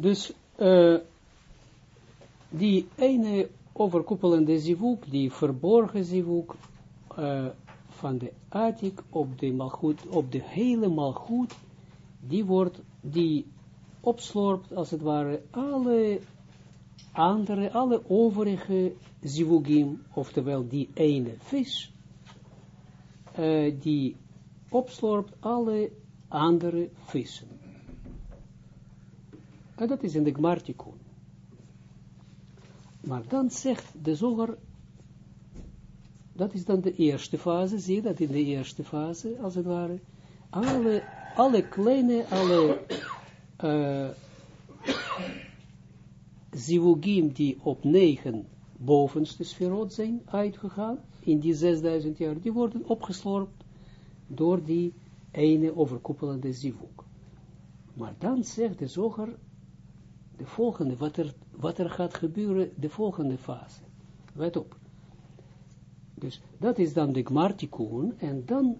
Dus uh, die ene overkoepelende zivuk, die verborgen zivuk, uh, van de Atik op de malgoed, op de hele malgoed, die wordt, die opslorpt, als het ware, alle andere, alle overige zivugim, oftewel die ene vis, uh, die opslorpt alle andere vissen. En dat is in de Gmartikun. Maar dan zegt de zoger, dat is dan de eerste fase, zie je dat in de eerste fase, als het ware, alle, alle kleine, alle uh, die op negen bovenste sferot zijn uitgegaan, in die 6000 jaar, die worden opgeslorpt door die ene overkoepelende zivug. Maar dan zegt de zoger, de volgende, wat er, wat er gaat gebeuren, de volgende fase. Let op. Dus dat is dan de Gmartikun, en dan,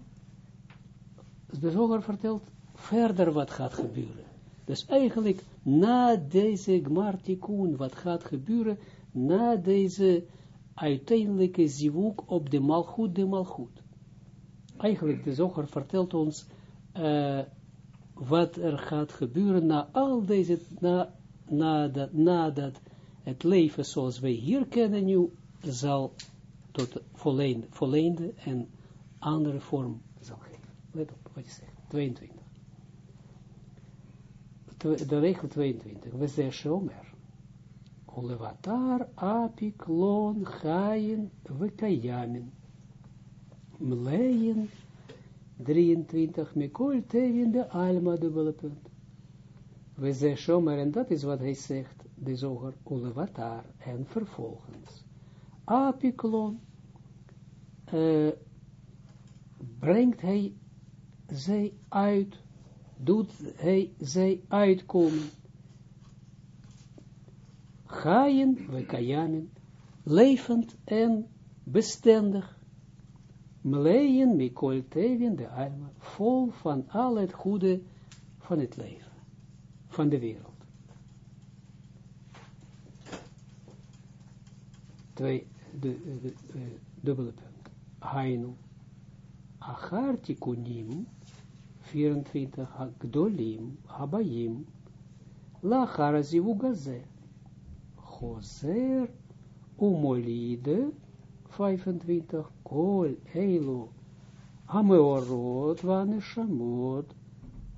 de zoger vertelt verder wat gaat gebeuren. Dus eigenlijk, na deze Gmartikun, wat gaat gebeuren, na deze uiteindelijke zivuk op de malgoed, de malgoed. Eigenlijk, de zoger vertelt ons uh, wat er gaat gebeuren na al deze, na nadat, nadat het leven zoals wij hier kennen nu, zal tot vollende, vollende en andere vorm zal geven. Let op wat je zegt. 22. De regel 22. We zeggen Shomer. Olevatar apik lon chayin vekayamin. Mleien 23. Mikol tevin de alma dubbele. We zeggen Shomer, en dat is wat hij zegt, de zoger, Ulevatar, en vervolgens. Apiklon, uh, brengt hij zij uit, doet hij zij uitkomen. Gaaien, we kajamen, levend en bestendig. Meleien, mikol tevin, de alma, vol van al het goede van het leven van de wereld. Twee, de, de, de, de dubbele punt. Hainu. Achar tikunim, 24, Gdolim, Habayim, Lachar Zivugaze, Choser, Umolide, 25, Kol, Eilu, Hameorot, Vaneshamot,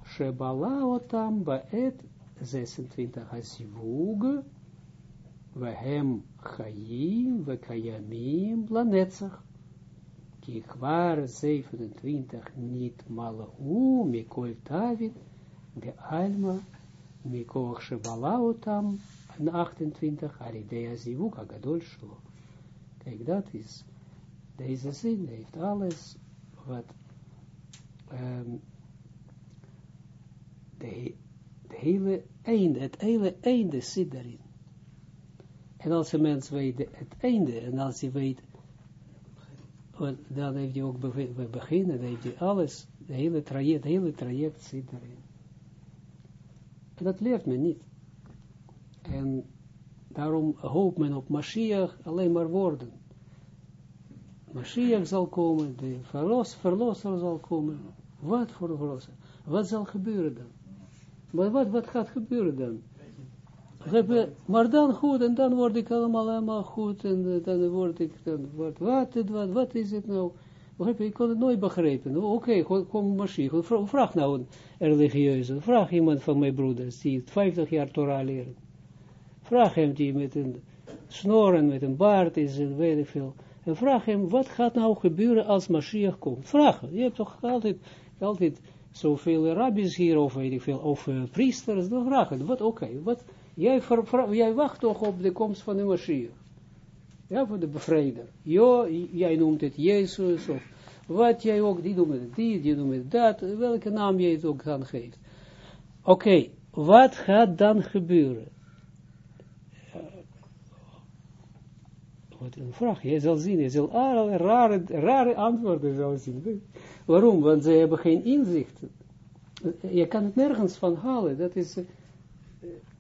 Shebala otam baet 26 Hasivug, Vehem Chaim, Vekayamim, Lanetzach. Kichwar 27 niet malahu, Mikol Tavit, de Alma, Mikoch Shebala otam, 28 Aridea Zivug, Agadol Shlo. Kijk, dat is, deze zin heeft alles wat de, de hele einde, het hele einde zit daarin. En als een mens weet het einde, en als hij weet, dan heeft hij ook beginnen, dan heeft hij alles, de hele traject, het hele traject zit daarin. En dat leert men niet. En daarom hoopt men op Mashiach alleen maar woorden. Mashiach zal komen, de verlos, verlosser zal komen. Wat voor verlosser? Wat zal gebeuren dan? Maar wat, wat gaat gebeuren dan? Maar dan goed, en dan word ik allemaal helemaal goed, en dan word ik, dan wat, wat, wat, is het nou? Ik kon het nooit begrijpen. Oké, okay, kom machine. Vraag nou een religieuze. Vraag iemand van mijn broeders die 50 jaar Torah leren. Vraag hem die met een snoren, met een baard is en weet ik veel. En vraag hem, wat gaat nou gebeuren als Mashiach komt? Vraag. Je hebt toch altijd, altijd zoveel rabbis hier, of ik veel, of uh, priesters, dan vragen, wat, oké, wat, jij, jij wacht toch op de komst van de Mashiach. Ja, voor de bevrijder. Jo, jij noemt het Jezus, of wat jij ook, die noemt het die, die noemt het dat, welke naam jij het ook dan geeft. Oké, wat gaat dan gebeuren? Wat een vraag, je zal zien, je zal alle rare, rare antwoorden zal zien. Waarom? Want ze hebben geen inzicht. Je kan het nergens van halen. Dat is,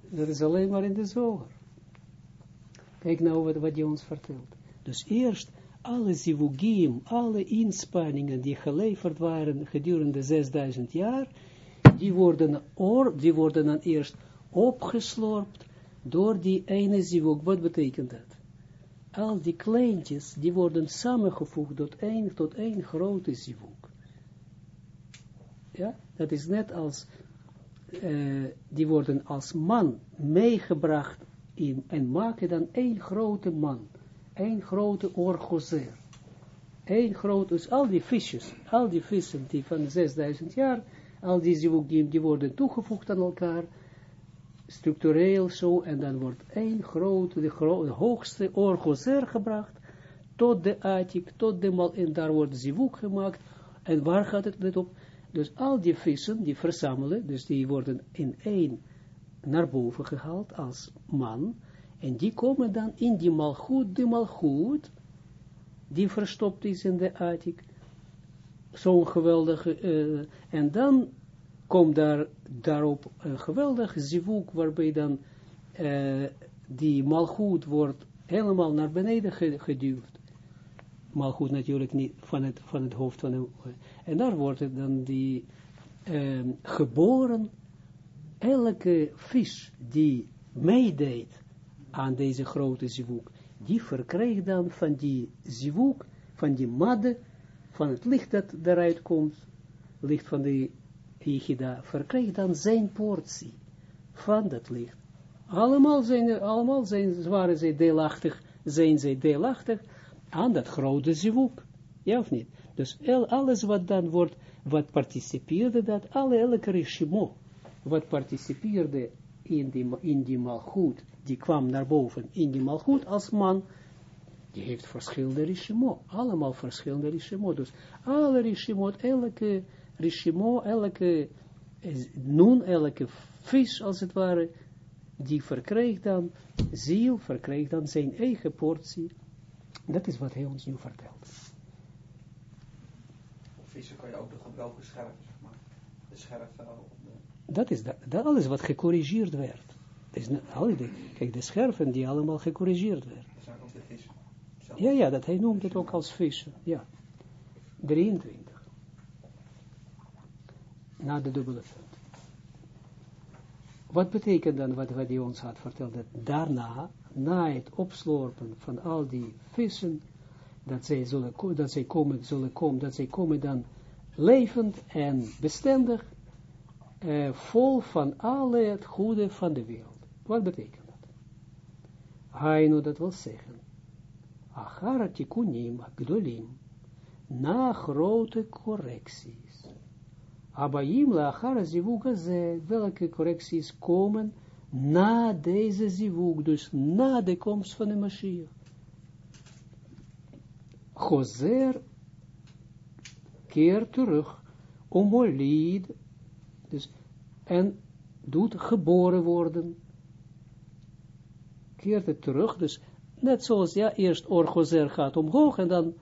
Dat is alleen maar in de zoger. Kijk nou wat, wat hij ons vertelt. Dus eerst alle zivugim, alle inspanningen die geleverd waren gedurende 6000 jaar, die worden, or, die worden dan eerst opgeslorpt door die ene zivug. Wat betekent dat? Al die kleintjes, die worden samengevoegd tot één, tot één grote zivug. Ja, dat is net als, uh, die worden als man meegebracht in, en maken dan één grote man, één grote orgozer. Eén grote, dus al die visjes, al die vissen die van 6000 jaar, al die zivugim, die worden toegevoegd aan elkaar, structureel zo, en dan wordt één grote, de, gro hoogste orgozer gebracht, tot de atik, tot de mal, en daar wordt zivug gemaakt, en waar gaat het net op? Dus al die vissen, die verzamelen, dus die worden in één naar boven gehaald als man, en die komen dan in die malgoed, die malgoed, die verstopt is in de attic, zo'n geweldige, uh, en dan komt daar, daarop een geweldige zivuk, waarbij dan uh, die malgoed wordt helemaal naar beneden geduwd. Malgoed natuurlijk niet van het, van het hoofd van de, en daar wordt het dan die uh, geboren, elke vis die meedeed aan deze grote zivuk, die verkrijgt dan van die zivuk, van die madde, van het licht dat eruit komt, licht van de Yichida, verkrijgt dan zijn portie van dat licht. Allemaal zijn, allemaal zijn, waren zij deelachtig, zijn zij deelachtig aan dat grote zivuk. Ja of niet? Dus alles wat dan wordt, wat participeerde dat, alle elke regimo, wat participeerde in die, in die malgoed, die kwam naar boven in die malgoed als man, die heeft verschillende regimo, allemaal verschillende regimo. Dus alle regimo, elke regimo, elke nun, elke vis als het ware, die verkrijgt dan, ziel verkrijgt dan zijn eigen portie. Dat is wat hij ons nu vertelt. Vissen kan je ook nog gebroken scherven, zeg maar. De scherf dat is dat, dat alles wat gecorrigeerd werd. Dus, kijk, de scherven die allemaal gecorrigeerd werden. Dat zijn ook de vissen. Ja, ja, dat hij noemt het ook als vissen. Ja. 23. Na de dubbele punt. Wat betekent dan wat, wat hij ons had verteld? Dat daarna, na het opslorpen van al die vissen, dat zij, zullen, dat zij komen, zullen komen, dat zij komen dan levend en bestendig uh, vol van alle het goede van de wereld. Wat betekent dat? Hainu, dat wil zeggen, achara tikunim gdolim, na grote correcties. Abayim la achara zivuga ze, welke correcties komen na deze zivug, dus na de komst van de Mashiach. Gozer keert terug, omolid dus, en doet geboren worden. Keert het terug. Dus net zoals, ja, eerst orgozer gaat omhoog en dan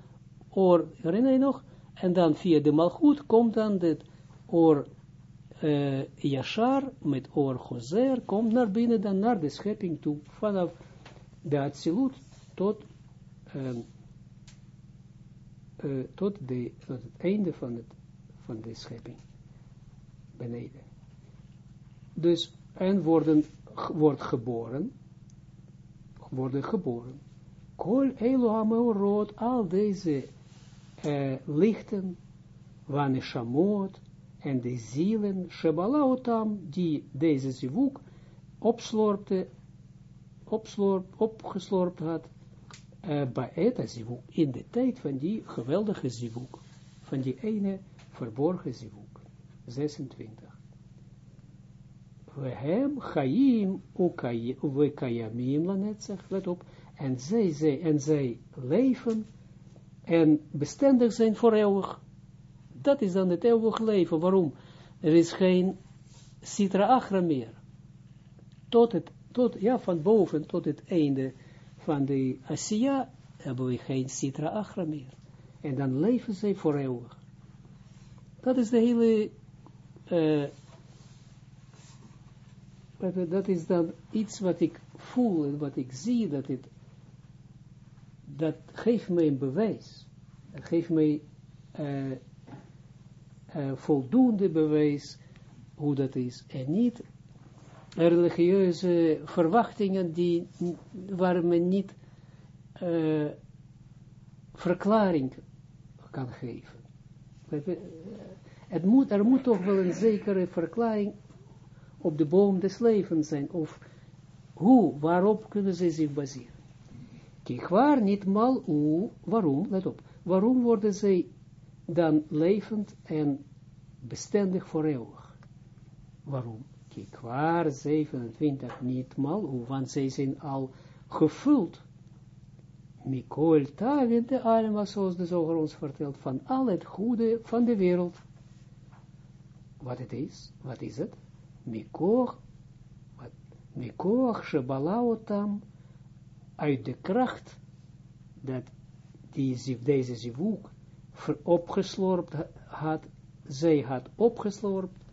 oor, herinner je nog? En dan via de malgoed komt dan dit oor uh, yashar met oor gozer, komt naar binnen, dan naar de schepping toe, vanaf de absolute tot, uh, uh, tot, de, tot het einde van, het, van de schepping beneden. Dus, en worden, wordt geboren, worden geboren. Kol Elohim rood, al deze uh, lichten, wanneer shamot, en de zielen, Shebalaotam, die deze zivuk opslorpte, opslorp, opgeslorpt had, uh, bij het zivuk, in de tijd van die geweldige zivuk, van die ene verborgen zivuk. 26. We hem chaim we kayamim lanetzach, let op, en zij, zij, en zij leven en bestendig zijn voor eeuwig. Dat is dan het eeuwig leven. Waarom? Er is geen citra achra meer. Tot het, tot, ja, van boven tot het einde van de Asiya hebben we geen citra achra meer. En dan leven zij voor eeuwig. Dat is de hele uh, Dat is dan iets wat ik voel en wat ik zie, dat het, dat geeft mij een bewijs. Dat geeft mij uh, uh, voldoende bewijs hoe dat is. En niet religieuze verwachtingen die, waar men niet uh, verklaring kan geven. Het moet, er moet toch wel een zekere verklaring op de boom des levens zijn, of hoe, waarop kunnen ze zich baseren. Kijk, waar niet mal u, waarom, let op, waarom worden zij dan levend en bestendig voor eeuwig? Waarom? Kijk, waar 27 niet mal want zij zijn al gevuld Mikol Tavin, de Alma, zoals de zoger ons vertelt, van al het goede van de wereld. Wat het is, wat is het? Mikoch, wat? Mikoch, Shebalaotam, uit de kracht, dat die, deze zivuk opgeslorpt had, zij had opgeslorpt,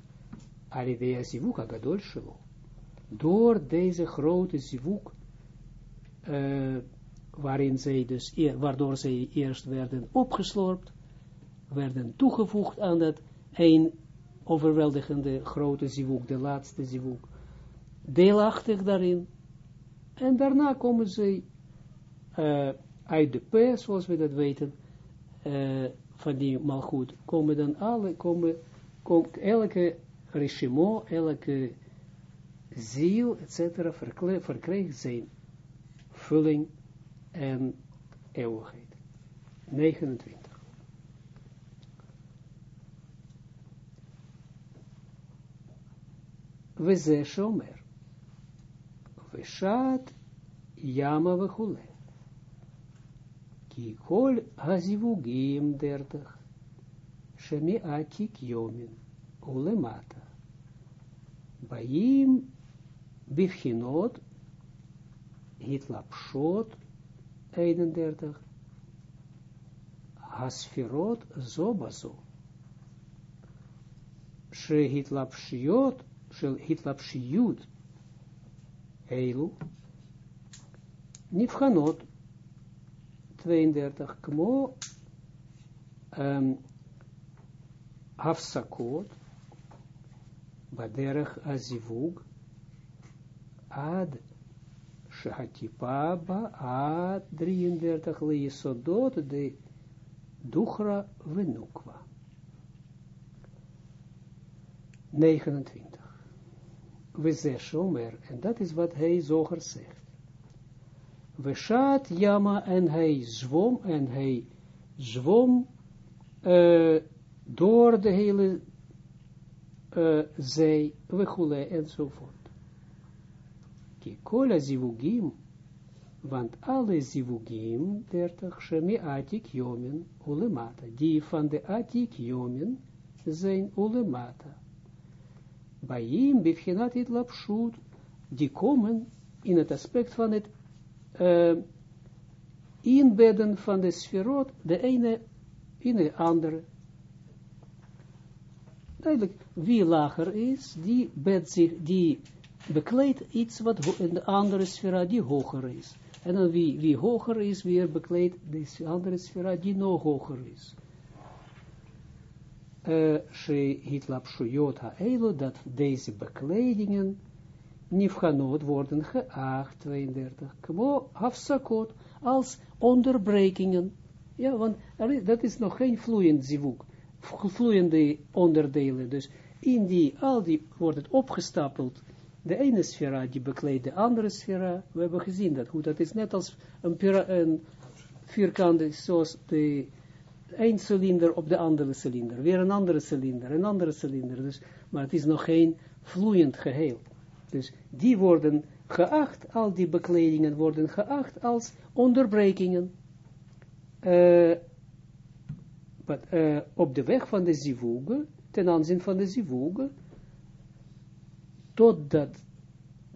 alidea zivuk agadol shelo. Door deze grote zivuk, uh, waarin zij dus, waardoor zij eerst werden opgeslorpt, werden toegevoegd aan dat een overweldigende grote zivuk, de laatste zivuk, deelachtig daarin, en daarna komen zij uh, uit de P, zoals we dat weten, uh, van die malgoed, komen dan alle, komen, kom, elke regiment, elke ziel, etc., verkrijgt zijn vulling en eeuwigheid. 29. We ze shomer. We shat yama vechule. Ki kol hazivugim dertig. Shemi atik yomin. Ulemata. Baim bivchinot hitlapshot 31. Hasfirot zobazo. Shehitlapshiot, shehitlapshiyut, Eilu. Nifhanot, 32. Kmo, um, Hafsakot, Baderach Azivug, Ad Shahatipa ba 33 leesodot de Duchra Venukwa. 29. We ze shomer, en dat is wat hij zoger zegt. We shaat jama en hij zwom, en hij zwom uh, door de hele uh, zee, we goele enzovoort. Ki kola zivugim, want alle zivugim, 30, shemi atik jomen, ulemata, die van de atik jomen zijn ulemata. Baim bivchenat it lapshut, die komen in het aspect van het uh, inbedden van de sferot, de ene in de andere. Duidelijk, wie lager is, die bedt zich, die bekleedt iets wat in de andere sfera die hoger is. En dan wie, wie hoger is, weer bekleedt de andere sfera die nog hoger is. Ha'elo, dat deze bekledingen nifhanot worden geacht, 32, kmo hafsakot, als onderbrekingen. Ja, want dat is nog geen vloeiend zivuk, vloeiende onderdelen. Dus in die, al die wordt het opgestapeld, de ene sfera die bekleedt de andere sfera. We hebben gezien dat goed. Dat is net als een, een vierkant, zoals de een cilinder op de andere cilinder. Weer een andere cilinder, een andere cilinder. Dus, maar het is nog geen vloeiend geheel. Dus die worden geacht, al die bekledingen worden geacht als onderbrekingen. But, uh, op de weg van de zivuge, ten aanzien van de zivuge, totdat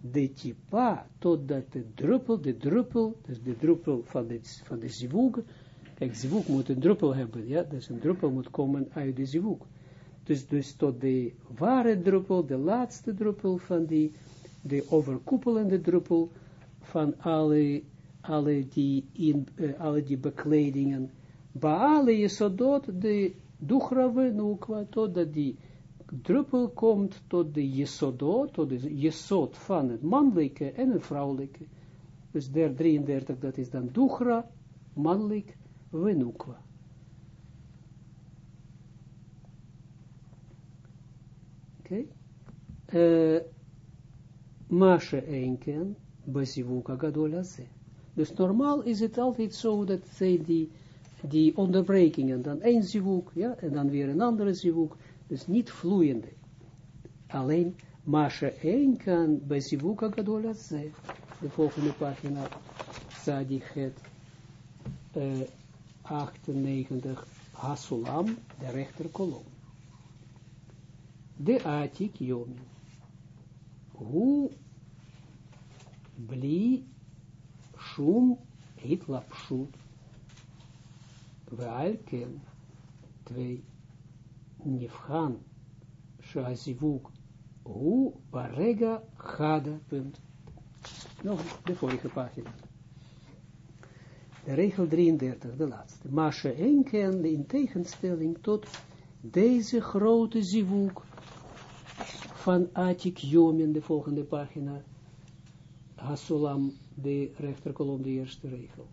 de tipa, totdat de druppel, de druppel, dus de druppel van de, van de zivug moet een druppel hebben, ja, dus een druppel moet komen uit de zivug. Dus, dus tot de ware druppel, de laatste druppel van die de overkoepelende druppel van alle, alle, die, in, uh, alle die bekledingen, Baale Jesodot, de Duchra Venukwa, totdat die druppel komt tot de Jesodot, tot de Jesod van het mannelijke en het vrouwelijke. Dus der 33, dat is dan Duchra, mannelijk, Venukwa. Oké. Okay. Enken, Basivuka Gadolaze. Dus normaal is het altijd zo dat zij die, die onderbrekingen, dan één zivuk, ja, en dan weer een andere zivuk, dus niet vloeiende. Alleen Masha Enken, Basivuka Gadolaze. De volgende pagina, Sadik uh, 98, Hasulam, de rechterkolom. De Atik Yomin. Hoe bli shum hitlapshut ve'alken twee nifhan shazivuk hu barega gada punt. Nog de vorige pagina. De regel 33, de laatste. Masha enken in tegenstelling tot deze grote zivuk van Atik Yomin, de volgende pagina, Hasulam, de rechterkolom, de eerste regel.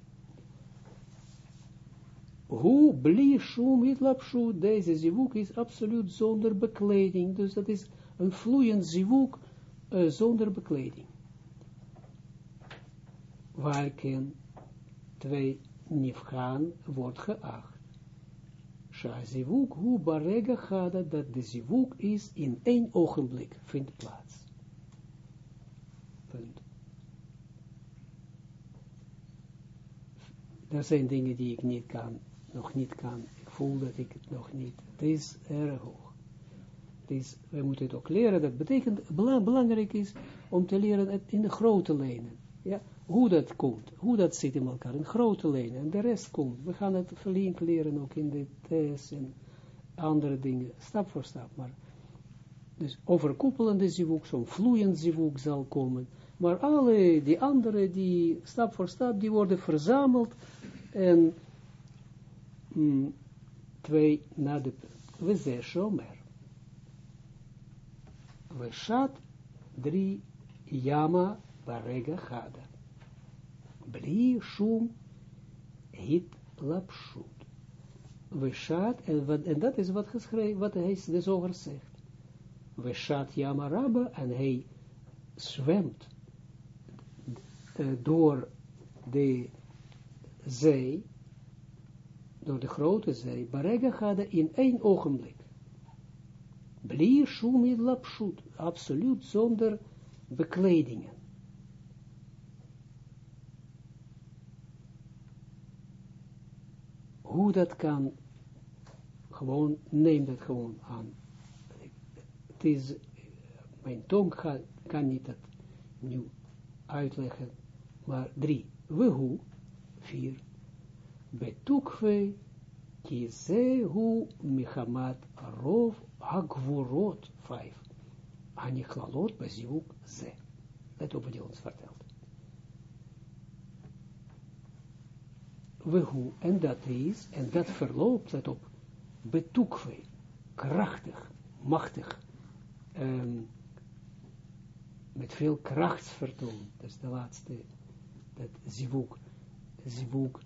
Hoe bli shum hitlapshu, deze zivuk is absoluut zonder bekleding, dus dat is een vloeiend zivuk uh, zonder bekleding. Waarken twee nifgaan wordt geacht. Shazivuk hu barega gada, dat de zivuk is in één ogenblik, vindt plaats. Punt. Er zijn dingen die ik niet kan, nog niet kan. Ik voel dat ik het nog niet. Het is erg hoog. Dus we moeten het ook leren. Dat betekent, belangrijk is om te leren het in de grote lijnen. Ja, hoe dat komt, hoe dat zit in elkaar, in grote lijnen, en de rest komt. We gaan het flink leren ook in de test en andere dingen, stap voor stap, maar dus overkoepelende zivuk, zo'n vloeiend zivuk zal komen, maar alle die andere, die stap voor stap, die worden verzameld en mm, twee na de we zijn shomer. We shat drie yama barega gada bli shum hit lapshut. We shat, en, en dat is wat geschreven, wat hij de zoger zegt. We shat yamaraba, en hij zwemt door de zee, door de grote zee, Barega gaat in één ogenblik. Bli shum hit lapshut, absoluut zonder bekledingen. Hoe dat kan, gewoon, neem dat gewoon aan. Het is, mijn tong kan niet dat nu uitleggen, maar drie, we hoe, vier, betukve, kizehu michamat rov hagvorot, vijf, anichalot bezivuk ze. Let op wat ons vertelt. Wehu, en dat is, en dat verloopt, let op, betukve, krachtig, machtig, um, met veel krachtsvertoon, dat is de laatste, dat zivuk, zivuk,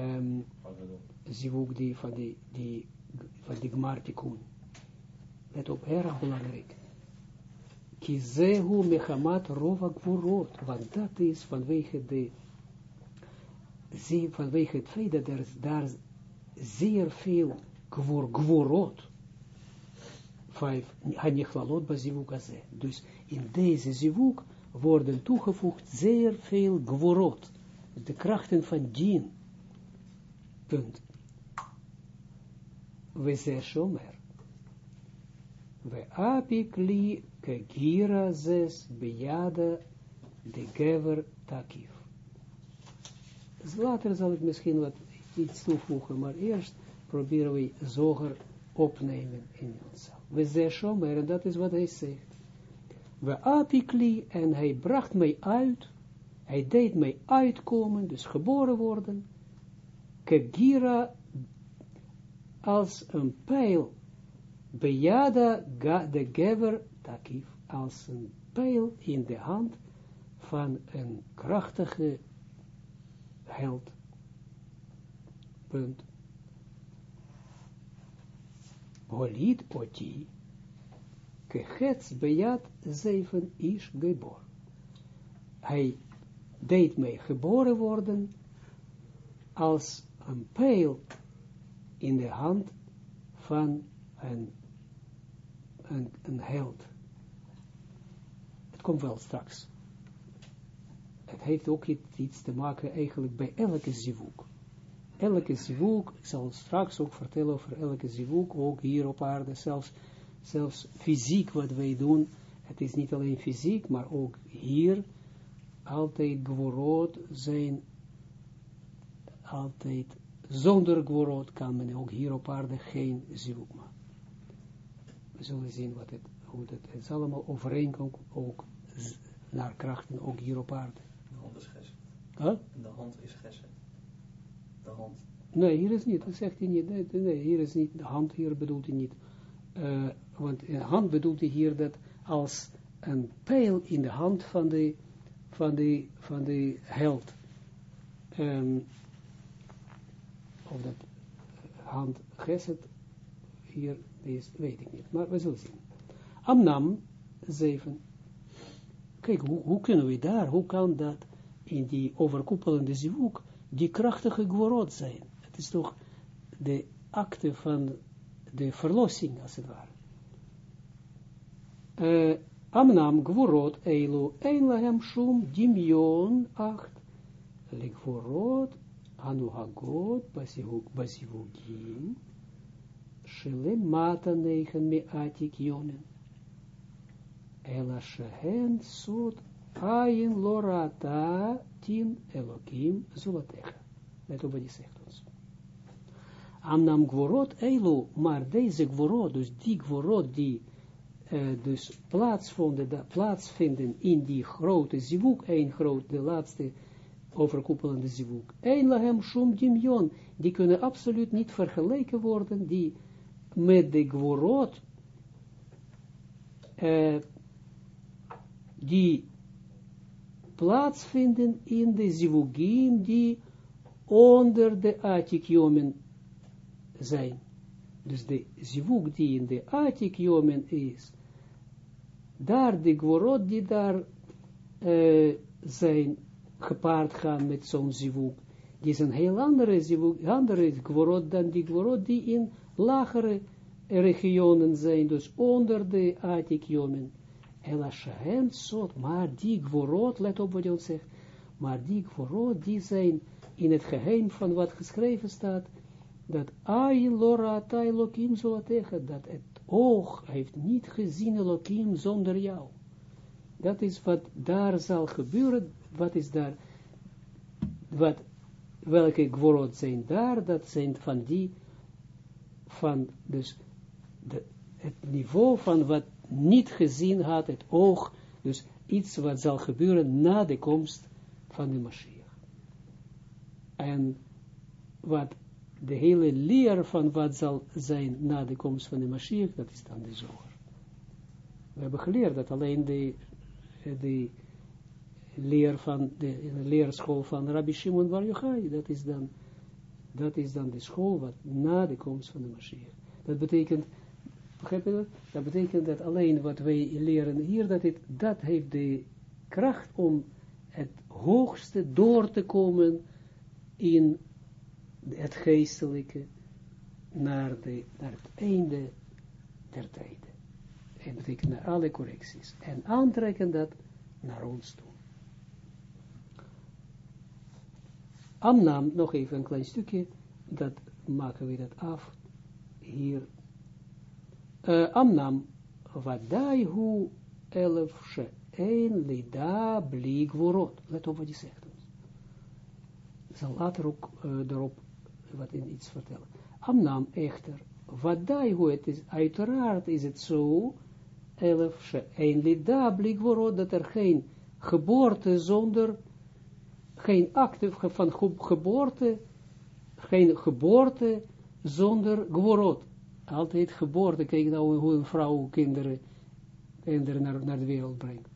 um, zivuk die van die, die, van die gmartikun. Let op, erg belangrijk. Kizehu mechamat rova gvorot, want dat is vanwege de zie, vanwege het feit dat er daar zeer veel gwor, gworot, vijf, hanichlaloot bazivuk azeh. Dus in deze zivuk worden toegevoegd zeer veel gworot, de krachten van dien. Punt. We ze shomer. We apikli kegira zes de gever takif. Dus later zal ik misschien wat iets toevoegen, maar eerst proberen we zoger opnemen in onszelf. We zeggen en dat is wat hij zegt. we apikli, en hij bracht mij uit, hij deed mij uitkomen, dus geboren worden, kegira, als een pijl, bejada ga de gever takif, als een pijl in de hand van een krachtige held. Punt. Holid oti, kehets bejat zeven is gebor. Hij deed mij geboren worden als een pijl in de hand van een, een, een held. Het komt wel straks. Het heeft ook iets te maken eigenlijk bij elke zivuk. Elke zivuk, ik zal straks ook vertellen over elke zivuk, ook hier op aarde, zelfs, zelfs fysiek wat wij doen. Het is niet alleen fysiek, maar ook hier altijd gworot zijn, altijd zonder gworot kan men ook hier op aarde geen zivuk maken. We zullen zien wat het, hoe het, het is allemaal overeenkomt ook naar krachten, ook hier op aarde. De hand is gessen. Huh? De hand is gessen. De hand. Nee, hier is niet, dat zegt hij niet. Nee, nee, hier is niet, de hand hier bedoelt hij niet. Uh, want de hand bedoelt hij hier dat als een pijl in de hand van de, van de, van de held. Um, of dat hand geset hier is, weet ik niet. Maar we zullen zien. Amnam 7. Kijk, hoe, hoe kunnen we daar, hoe kan dat in die overkoepelende zivuk, die krachtige gworot zijn? Het is toch de acte van de verlossing, als het ware. Uh, Amnam gworot eilu, ein lahem shum, dimion, acht, ligworot, anuhagot, basivugim, mata negen me atik jonen. Ela shehen sod ayin lorata tin elokim zulatecha. Let op wat hij zegt ons. Amnam gvorot eilu, maar deze gvorot, dus die gvorot die uh, dus plaatsvonden, plaatsvinden in die grote zivuk, een groot, de laatste overkoepelende zivuk. Een lahem shum dimyon, die kunnen absoluut niet vergeleken worden, die met de gvorot, uh, die plaatsvinden in de zivugim die onder de atikjomen zijn. Dus de zivug die in de atikjomen is, daar de gvorot die daar uh, zijn gepaard gaan met zo'n zivug, die is een heel andere zivug, andere gvorot dan die gvorot die in lagere regionen zijn, dus onder de atikjomen. Ela shahen sot, maar die gvorot, let op wat je zegt, maar die gvorot, die zijn in het geheim van wat geschreven staat, dat ai lora tai lokim tegen, dat het oog heeft niet gezien lokim zonder jou. Dat is wat daar zal gebeuren, wat is daar, wat, welke gvorot zijn daar, dat zijn van die, van, dus, de, het niveau van wat niet gezien had, het oog, dus iets wat zal gebeuren na de komst van de Mashiach. En wat de hele leer van wat zal zijn na de komst van de Mashiach, dat is dan de zoger. We hebben geleerd dat alleen de, de leer van de, de leerschool van Rabbi Shimon Bar Yochai, dat is dan dat is dan de school wat na de komst van de Mashiach. Dat betekent Begrijp je dat? Dat betekent dat alleen wat wij leren hier, dat, het, dat heeft de kracht om het hoogste door te komen in het geestelijke naar, de, naar het einde der tijden. En betekent naar alle correcties. En aantrekken dat naar ons toe. Amnam, nog even een klein stukje, dat maken we dat af hier uh, Amnam, vadai hu elef she'en lida bli gvorot. Let op wat hij zegt. Ik zal later ook daarop wat in iets vertellen. Amnam echter, vadai hu, het is, uiteraard is het zo, 11, she'en lida blik worot, dat er geen geboorte zonder, geen acte van geboorte, geen geboorte zonder gworot. Altijd geboorte, kijk nou hoe een vrouw kinderen, kinderen naar, naar de wereld brengt.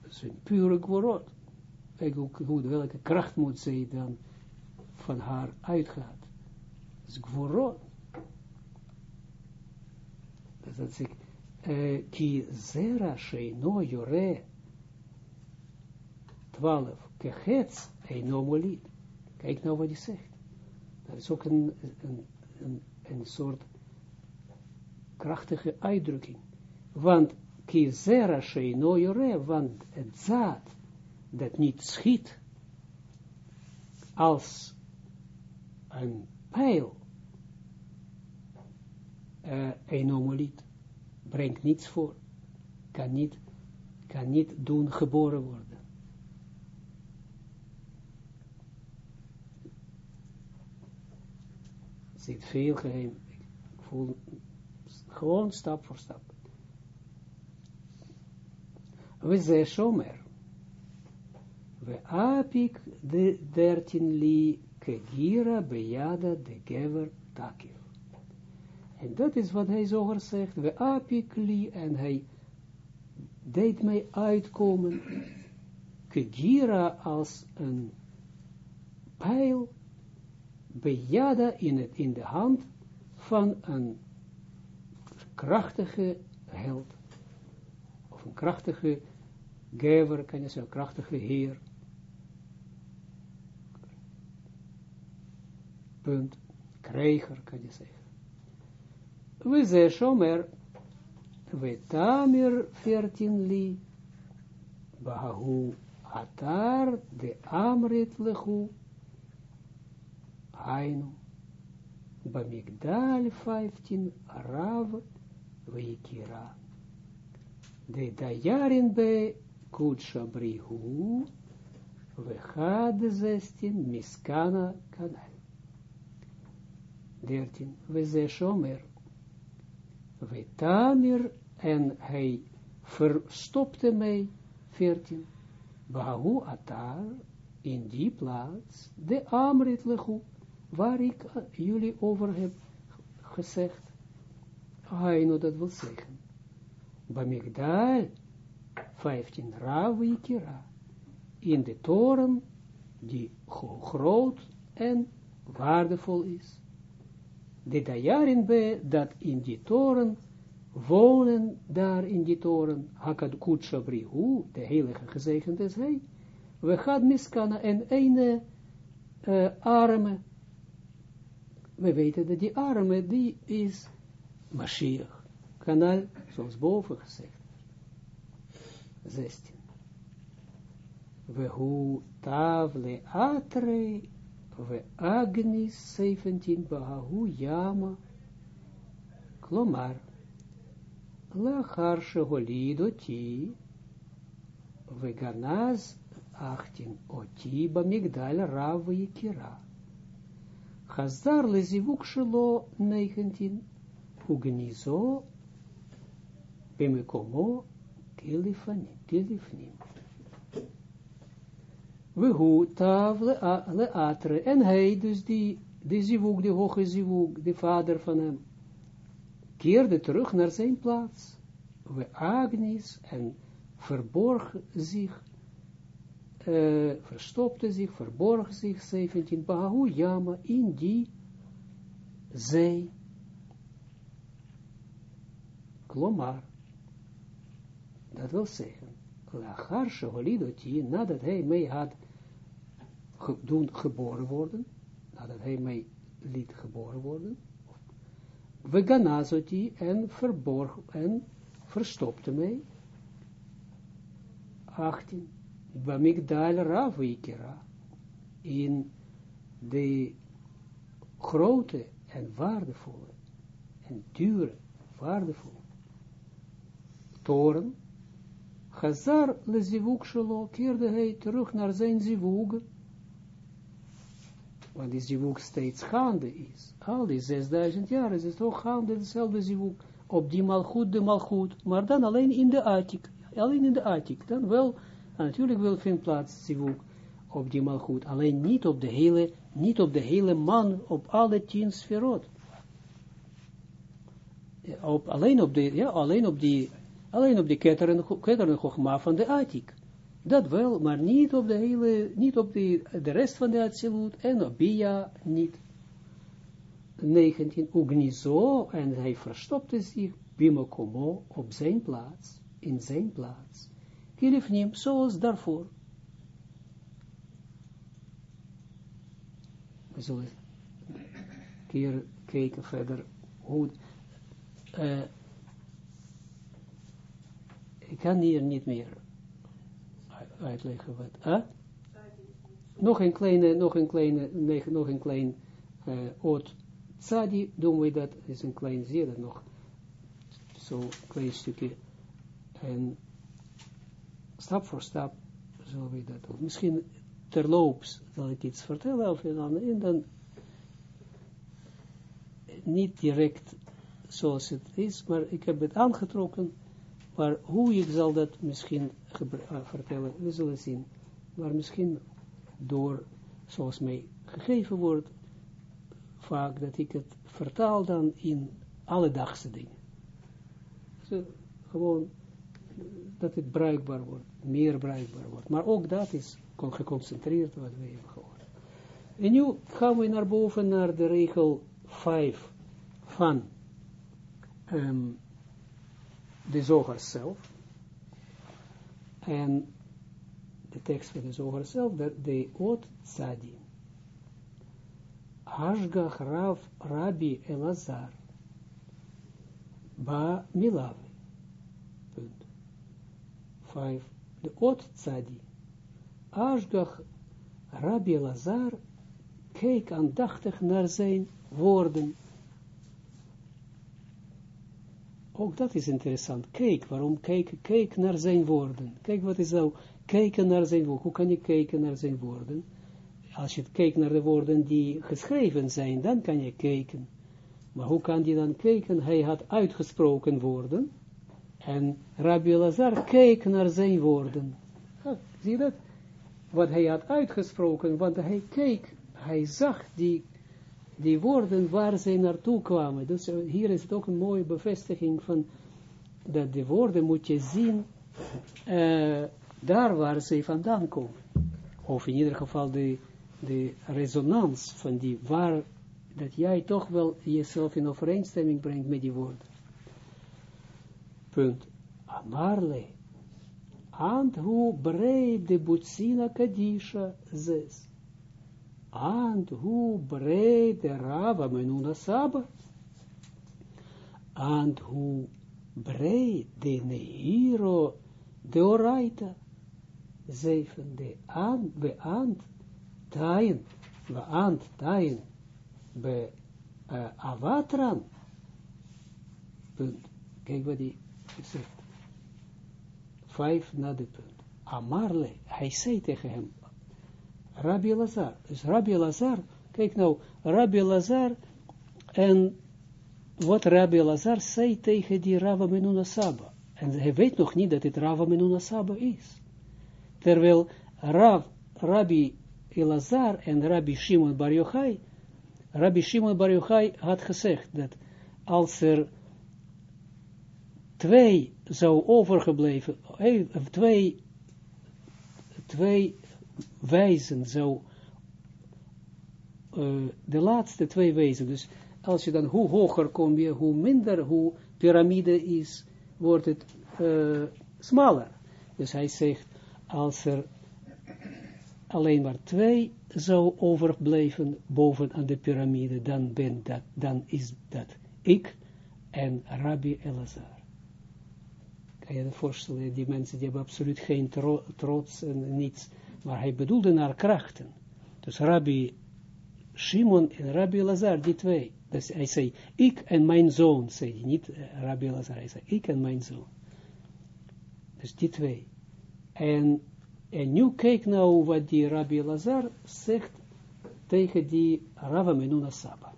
Dat is een pure gworot. Kijk ook hoe, welke kracht moet zij dan van haar uitgaat. Dat is gworot. Dus dat ik, ki zera sheino jore 12, kehets eino. Kijk nou wat hij zegt. Dat is ook een, een, een, een soort krachtige uitdrukking. Want ki zera sheino want het zaad dat niet schiet als een pijl uh, enomoliet brengt niets voor, kan niet, kan niet doen geboren worden. Zit veel geheim. Ik voel gewoon stap voor stap. We zijn zomer. We apik de dertien li kegira bejada de gever takir. En dat is wat hij zoger zegt, we apikli, en hij deed mij uitkomen, kegira als een pijl, bejada in, het, in de hand van een krachtige held, of een krachtige gever, kan je zeggen, een krachtige heer. Punt. Krijger, kan je zeggen. We ze shomer, we tamir veertien li, bahu atar de amrit lechu, bamigdal vijftien rav, weikira. De dajarin be kutsha brihu, we had zestin miskana kanal. Dertien, we ze shomer, Tamir, en hij verstopte mij, 14, Bahu Atar, in die plaats, de Amrit Lechu, waar ik jullie over heb gezegd. Haino, dat wil zeggen. Bamigdal, 15, Ravi Kira, in de toren, die groot en waardevol is de dajarin be, dat in die toren, wonen daar in die toren, hakad kutsha brihu, de heilige gezegend is hij, we gaan miskana en ene arme, we weten dat die arme, die is Mashiach, kanaal, zoals boven gezegd. 16. We hu tavle atre we Agnis 17 Bahu Yama Klomar Lachar Shegolido Ti we Ganaz 18 Oti Bamigdal Rav Yikira Chazar Lezivuk Shelo 19 Ugnizo Bimikomo Tilifnim we tav le atre, en hij, dus die, die zivuk, de hoge zivuk, de vader van hem, keerde terug naar zijn plaats, we agnis, en verborg zich, uh, verstopte zich, verborg zich, 17, bahu yama, in die zee, klomar, dat wil zeggen, lachar sheholidoti, nadat hij mij had doen geboren worden, nadat hij mij liet geboren worden, we ganazoti en verborg en verstopte mij. 18. Bamigdal Ravikira in de grote en waardevolle en dure, waardevolle toren, Hazar le zivuk shelo, keerde hij terug naar zijn zivuk, want die zivuk steeds gaande is. Al die 6000 jaar is het toch gaande dezelfde zivuk, op die malgoed, de malgoed, maar dan alleen in de attic, alleen in de attic, dan wel, natuurlijk wil vindt plaats zivuk op die malgoed, alleen niet op de hele, niet op de hele man, op alle tien sferot. Op, alleen op de, ja, alleen op die, alleen op die ketteren, ketteren van de attic. Dat wel, maar niet op de hele, niet op de, de rest van de Atsilut en op Bia niet. 19, Ugnizo, en hij verstopte zich, Bimokomo, op zijn plaats, in zijn plaats. Kilifnim, zoals daarvoor. We zullen keer kijken verder hoe, uh, ik kan hier niet meer uitleggen wat. Nog een kleine, nog een kleine, nog een klein uh, oot tzadi doen we dat, is een klein, dat nog, zo'n klein stukje, en stap voor stap zullen we dat doen. Misschien terloops zal ik iets vertellen of een ander, en dan niet direct zoals het is, maar ik heb het aangetrokken, maar hoe ik zal dat misschien uh, vertellen, we zullen zien. Maar misschien door, zoals mij gegeven wordt, vaak dat ik het vertaal dan in alledaagse dingen. So, gewoon dat het bruikbaar wordt, meer bruikbaar wordt. Maar ook dat is geconcentreerd wat we hebben gehoord. En nu gaan we naar boven naar de regel 5 van um, de zoger zelf. En de tekst van de zoger zelf, de, de Ot Tzadi. Hashgach Rav Rabbi Elazar. Ba Milave. Punt. Vijf. De Ot Tzadi. Ashgach Rabbi Elazar keek aandachtig naar zijn woorden Ook dat is interessant. Kijk, waarom kijk, kijk naar zijn woorden. Kijk, wat is nou kijken naar zijn woorden. Hoe kan je kijken naar zijn woorden? Als je kijkt naar de woorden die geschreven zijn, dan kan je kijken. Maar hoe kan je dan kijken? Hij had uitgesproken woorden. En Rabbi Lazar keek naar zijn woorden. zie je dat? Wat hij had uitgesproken, want hij keek, hij zag die die woorden waar zij naartoe kwamen. Dus eh, hier is het ook een mooie bevestiging van dat de woorden moet je zien uh, daar waar ze vandaan komen. Of in ieder geval de, de resonans van die waar, dat jij toch wel jezelf in overeenstemming brengt met die woorden. Punt. Amarle. Ant hoe breed de butsina kadisha zes and hu breed de rava menuna saba, and hu breed de neiro de oraita, zeven de an, be taien, ant, taien, be uh, avatran, punt, kijk wat die zegt, vijf na de punt, Amarle, hij zei tegen hem, Rabbi Lazar. Dus Rabbi Lazar, kijk nou, Rabbi Lazar en wat Rabbi Lazar zei tegen die Rava Menuna Saba. En hij weet nog niet dat het Rava Menuna Saba is. Terwijl Rav, Rabbi Elazar en Rabbi Shimon Bar Yochai, Rabbi Shimon Bar Yochai had gezegd dat als er twee zou overgebleven, twee, twee wijzen zou, uh, de laatste twee wijzen, dus als je dan, hoe hoger kom je, hoe minder, hoe piramide is, wordt het uh, smaller. Dus hij zegt, als er alleen maar twee zou overblijven boven aan de piramide, dan, ben dat, dan is dat ik en Rabbi Elazar. Kan je je voorstellen, die mensen die hebben absoluut geen trots en niets maar hij bedoelde naar krachten. Dus Rabbi Shimon en Rabbi Lazar, die twee. Dus hij zei, ik en mijn zoon, zei niet uh, Rabbi Lazar, hij zei, ik en mijn zoon. Dus die twee. En, en nu kijk nou wat die Rabbi Lazar zegt tegen die Rava Menuna Saba.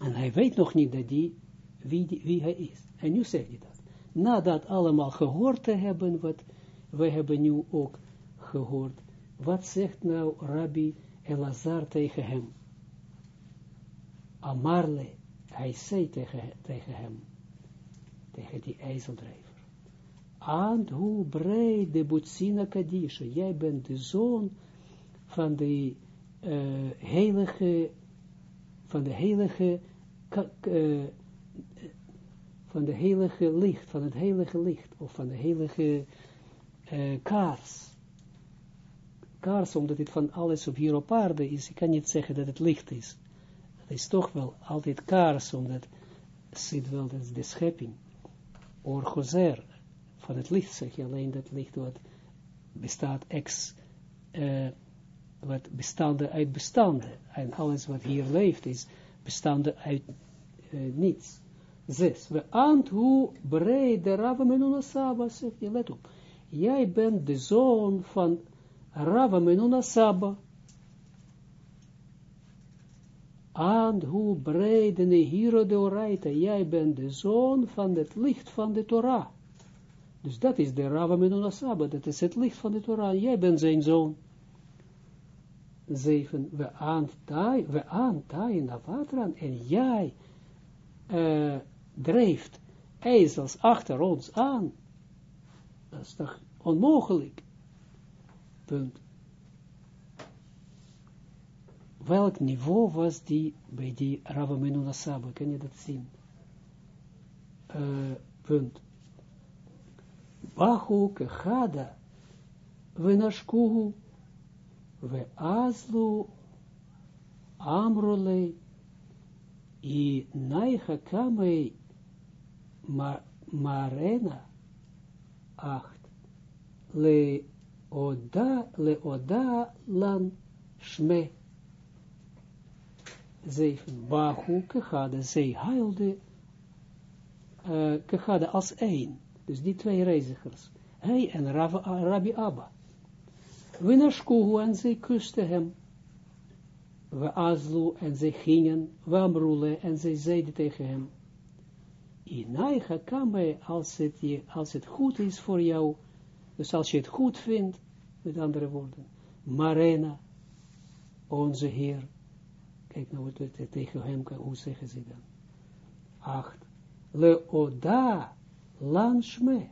En hij weet nog niet dat die wie, wie hij is. En nu zegt hij dat. Nadat allemaal gehoord te hebben, wat we hebben nu ook gehoord, wat zegt nou Rabbi Elazar tegen hem? Amarle, hij zei tegen, tegen hem, tegen die ijzeldrijver. And hoe breed de Butsina Kadisha, jij bent de zoon van de heilige, van de heilige, van de heilige licht, van het heilige licht, of van de heilige uh, kaars. Kaars, omdat het van alles op hier op aarde is, ik kan niet zeggen dat het licht is. Het is toch wel altijd kaars, omdat zit wel, dat is de schepping. Orgozer, van het licht zeg je alleen dat licht wat bestaat ex, uh, wat bestaande uit bestanden. En alles wat hier leeft is bestaande uit uh, niets. Zes. We ant hoe breed de Rava Menuna Saba, zegt je, let op. Jij bent de zoon van Rava Menuna Saba. And hoe breed de Oraita, jij bent de zoon van het licht van de Torah. Dus dat is de Rava Menuna Saba, dat is het licht van de Torah. Jij bent zijn zoon. Zeven, we aantai, we aantai naar wateren en jij uh, drijft ijzels achter ons aan. Dat is toch onmogelijk. Punt. Welk niveau was die bij die Rava Menuna Saba? Kan je dat zien? Uh, punt. Bahu kechada venashkuhu ve azlu amrole i naicha kamei ma, marena acht le oda le oda lan shme bahu kechada zij huilde uh, als één dus die twee reizigers. Hij en Rav, Rabbi Abba. We nashkuhu en zij kusten hem. We azlu en zij gingen. We amrule en zij zeiden tegen hem. Inaicha kame als het, je, als het goed is voor jou. Dus als je het goed vindt. Met andere woorden. Marena. Onze Heer. Kijk nou wat tegen hem, hoe zeggen ze dan. Acht. Le oda lanshme,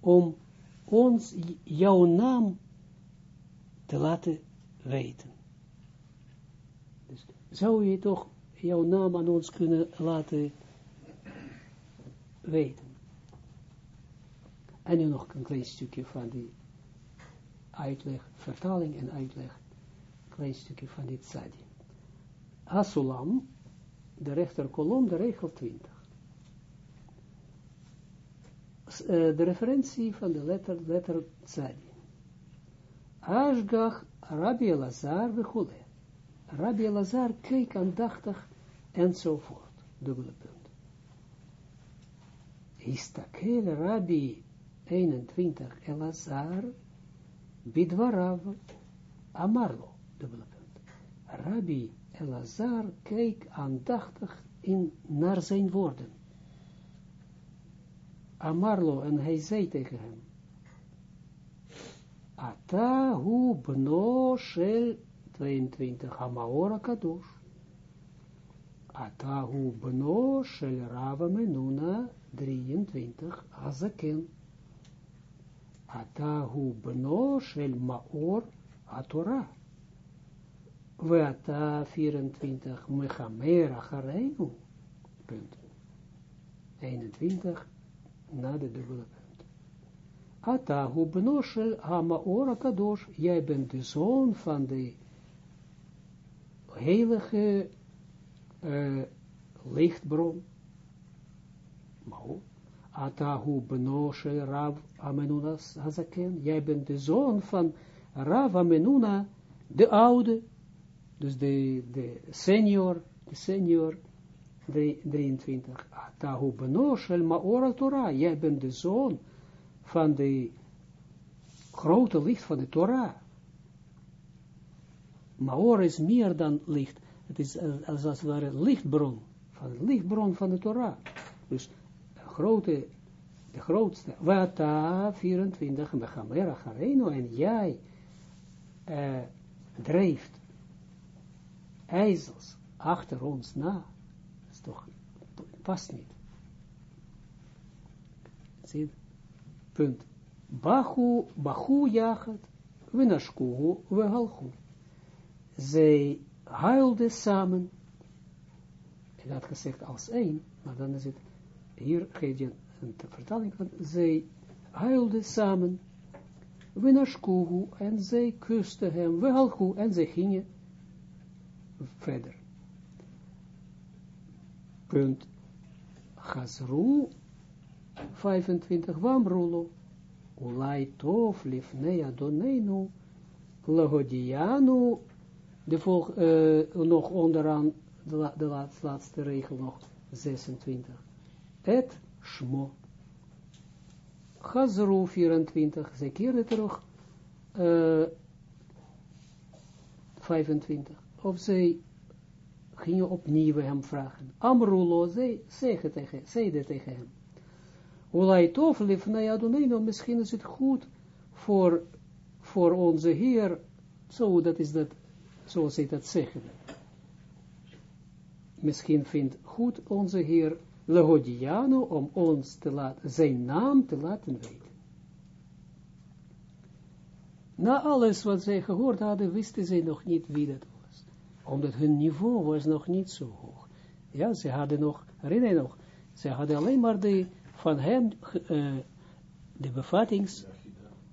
om ons jouw naam te laten weten. Dus zou je toch jouw naam aan ons kunnen laten weten. En nu nog een klein stukje van die uitleg, vertaling en uitleg, een klein stukje van dit tzadi. Asulam, de rechterkolom, de regel 20. Eh, de referentie van de letter, letter Tzadi. Ashgach Rabbi Elazar Vechule. Rabbi Elazar keek aandachtig enzovoort. Dubbele punt. Istakel Rabbi 21 Elazar Bidwarav Amarlo. Dubbele. Rabbi Elazar keek aandachtig in, naar zijn woorden. Amarlo, en hij zei tegen hem, Atahu bno shel 22, Hamaora kadosh. Atahu bno shel Rava Menuna 23, Azaken. Atahu bno shel Maor Atora. Weata 24, Mechamer Achareinu. Punt. 21, na de dubbele punt. Atahu benoshel hamaora kadosh, jij bent de zoon van de heilige uh, lichtbron. Mao. Atahu benoshel Rav Amenunas Hazaken, jij bent de zoon van Rav Amenuna, de oude, dus de, de senior, de senior, 23. Tahu benoshel maora Torah. Jij bent de zoon van de grote licht van de Torah. Maor is meer dan licht. Het is als, als het ware lichtbron. Van de lichtbron van de Torah. Dus grote, de grootste, Wata 24, Mechamera Hareno, en jij uh, drijft ijzels achter ons na. Dat is toch, past niet. Zie Punt. Bachu, Bachu jachat, Winashkuhu, Wehalchu. Zij huilden samen. En dat gezegd als één, maar dan is het, hier geef je een vertaling van, zij huilden samen. Winashkuhu, en zij kusten hem, Wehalchu, en zij gingen verder. Punt. Chazru 25. Wamrulo. Ulai tof lifnei adonenu. Lagodianu. De volg, uh, nog onderaan de, de laatste, regel nog 26. Et shmo. Chazru 24. Ze keerde terug. Uh, 25 of zij gingen opnieuw hem vragen. Amrulo, zij zeiden tegen, zeiden tegen hem. Ulai tof lifnei Adonai, misschien is het goed voor, voor onze Heer, zo dat is dat, zoals zij dat zeggen. Misschien vindt goed onze Heer Lehodiano om ons te laten, zijn naam te laten weten. Na alles wat zij gehoord hadden, wisten zij nog niet wie dat was omdat hun niveau was nog niet zo hoog. Ja, ze hadden nog, herinner je nog, ze hadden alleen maar de, van hem, uh, de bevattings,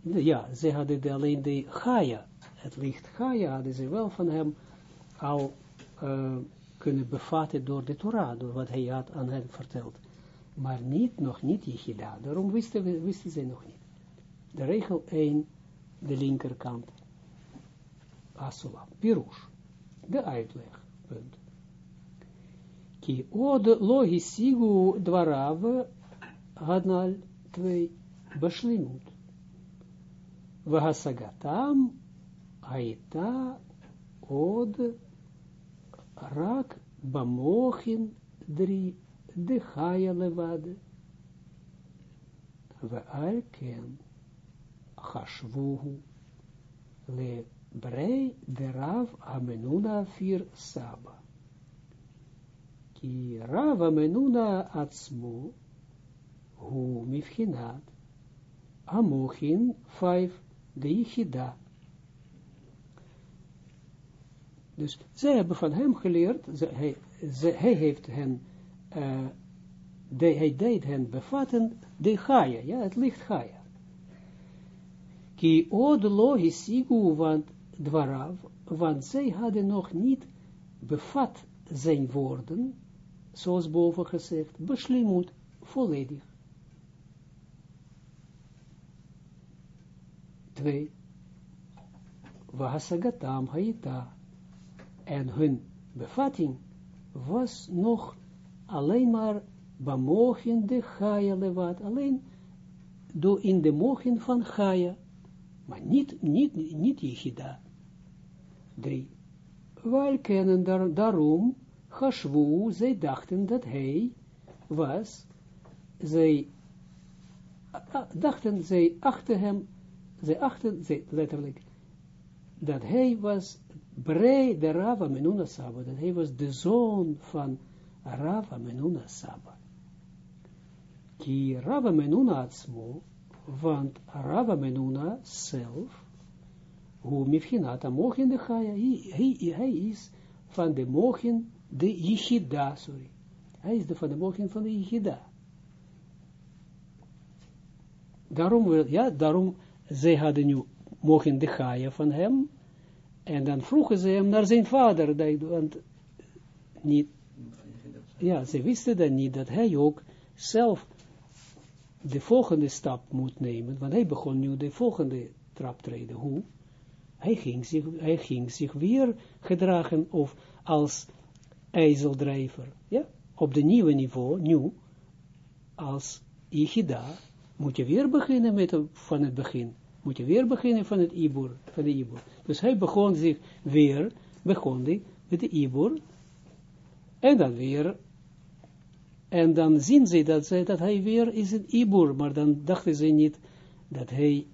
ja, ze hadden de, alleen de Gaia, het licht Gaia hadden ze wel van hem al uh, kunnen bevatten door de Torah, door wat hij had aan hen verteld. Maar niet, nog niet Yechida, daarom wisten, wisten ze nog niet. De regel 1, de linkerkant, Asulam, Pirush de uitleg. Punt. Ki od logisigu dwarav hanal 2 bashlimut. Vahasagatam aita od rak bamochin drie de chaya levade. We alken chashvuhu le brei de Rav Amenuna fir Saba. Ki Rav Amenuna atzmo, hu mifhinat, Amochin 5 de Yichida. Dus zij hebben van hem geleerd, hij, hij heeft hen, uh, de, hij deed hen bevatten, de Gaia, ja, het licht Gaia. Ki od lo hisigu, want dwarav, want zij hadden nog niet bevat zijn woorden, zoals boven gezegd, beslimut, volledig. Twee, Vahasagatam haita, en hun bevatting was nog alleen maar bemogen de Gaia levat, alleen door in de mogen van Gaia, maar niet, niet, niet Yichida. 3. Wij kennen daar, daarom, Hashvu, zij dachten dat hij was, zij dachten, zij achten hem, zij achten, zij, letterlijk, dat hij was brei de Rava Menuna Saba, dat hij was de zoon van Rava Menuna Saba. Ki Rava Menuna Atzmo, want Rava Menuna zelf, hoe mifhinata mogen de Chaya, hij, is van de mogen de Yichida, sorry. Hij is de, van de mogen van de Yichida. Daarom, ja, daarom, zij hadden nu mogen de Chaya van hem, en dan vroegen ze hem naar zijn vader, want niet, ja, ze wisten dan niet, dat hij ook zelf de volgende stap moet nemen, want hij begon nu de volgende traptreden. Hoe? Hij ging zich, hij ging zich weer gedragen of als ijzeldrijver. Ja? Op de nieuwe niveau, nu, als Ichida, moet je weer beginnen met van het begin. Moet je weer beginnen van het Ibor, van de Ibor. Dus hij begon zich weer, begon hij met de Ibor, en dan weer En dan zien ze dat, ze, dat hij weer is een Ibur, maar dan dachten ze niet dat hij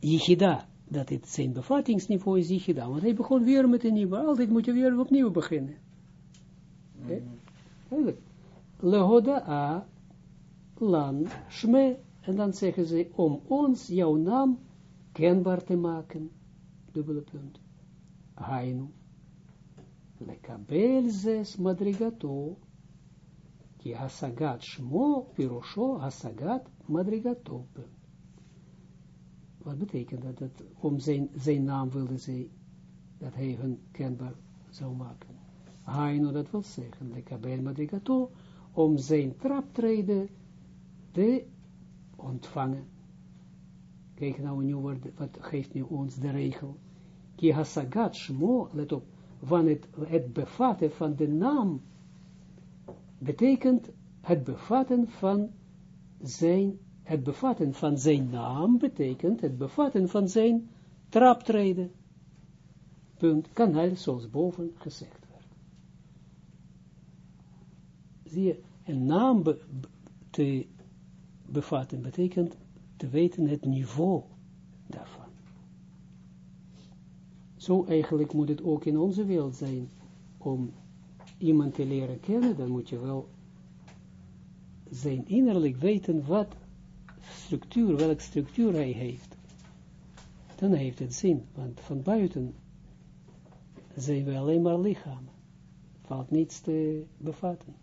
Yichida, dat het zijn bevattingsniveau is Yichida, want hij begon weer met een Ibur, altijd moet je weer opnieuw beginnen. Okay? Lehoda lan shme, en dan zeggen ze, om ons, jouw naam, kenbaar te maken, dubbele punt, hainu, lekabel zes madrigato, ki hasagat shmo, pirosho hasagat madrigato, wat betekent dat? dat om zijn, zijn naam wilde zij, dat hij hun kenbaar zou maken. Hainu, dat wil zeggen, lekabel madrigato, om zijn traptreden te ontvangen. Kijk nou nu, wat, wat geeft nu ons de regel. Ki hasagat shmo, let op, van het, bevatten van de naam, betekent het bevatten van zijn, het bevatten van zijn naam, betekent het bevatten van zijn traptreden. Punt, kanaal, zoals boven gezegd werd. Zie je, een naam te bevatten betekent te weten het niveau daarvan. Zo eigenlijk moet het ook in onze wereld zijn, om iemand te leren kennen, dan moet je wel zijn innerlijk weten wat structuur, welke structuur hij heeft. Dan heeft het zin, want van buiten zijn we alleen maar lichamen. Valt niets te bevatten.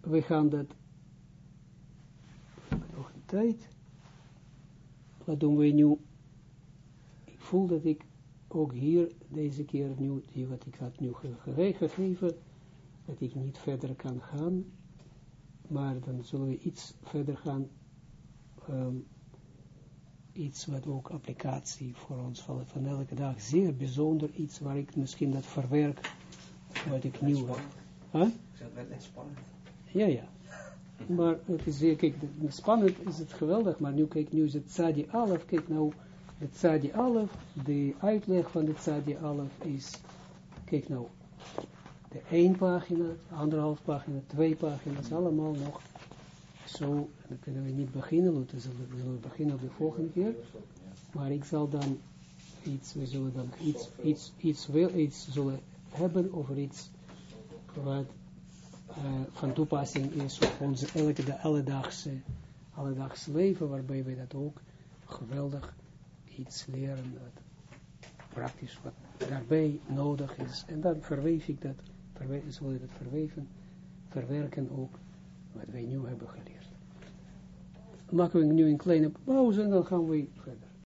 We gaan dat tijd. Wat doen we nu? Ik voel dat ik ook hier deze keer nu, die wat ik had nu gegeven, dat ik niet verder kan gaan, maar dan zullen we iets verder gaan, um, iets wat ook applicatie voor ons van, van elke dag, zeer bijzonder iets waar ik misschien dat verwerk, wat ik nu heb. Huh? Ik zeg, het spannend. Ja, ja. Maar het is, kijk, spannend is het geweldig, maar nu kijk, nu is het Tzadi Alef, kijk nou, het Tzadi Alef, de uitleg van de Tzadi Alef is, kijk nou, de één pagina, anderhalf pagina, twee pagina's, allemaal nog zo, dan kunnen we niet beginnen, we zullen beginnen de volgende keer, maar ik zal dan iets, we zullen dan iets, iets, iets, wel, iets zullen hebben over iets wat uh, van toepassing is op onze elke alledaagse, alledaagse leven, waarbij wij dat ook geweldig iets leren, dat praktisch wat daarbij nodig is. En dan verweef ik dat, zullen we dat verweven, verwerken ook, wat wij nu hebben geleerd. Maken we nu een kleine pauze en dan gaan we verder.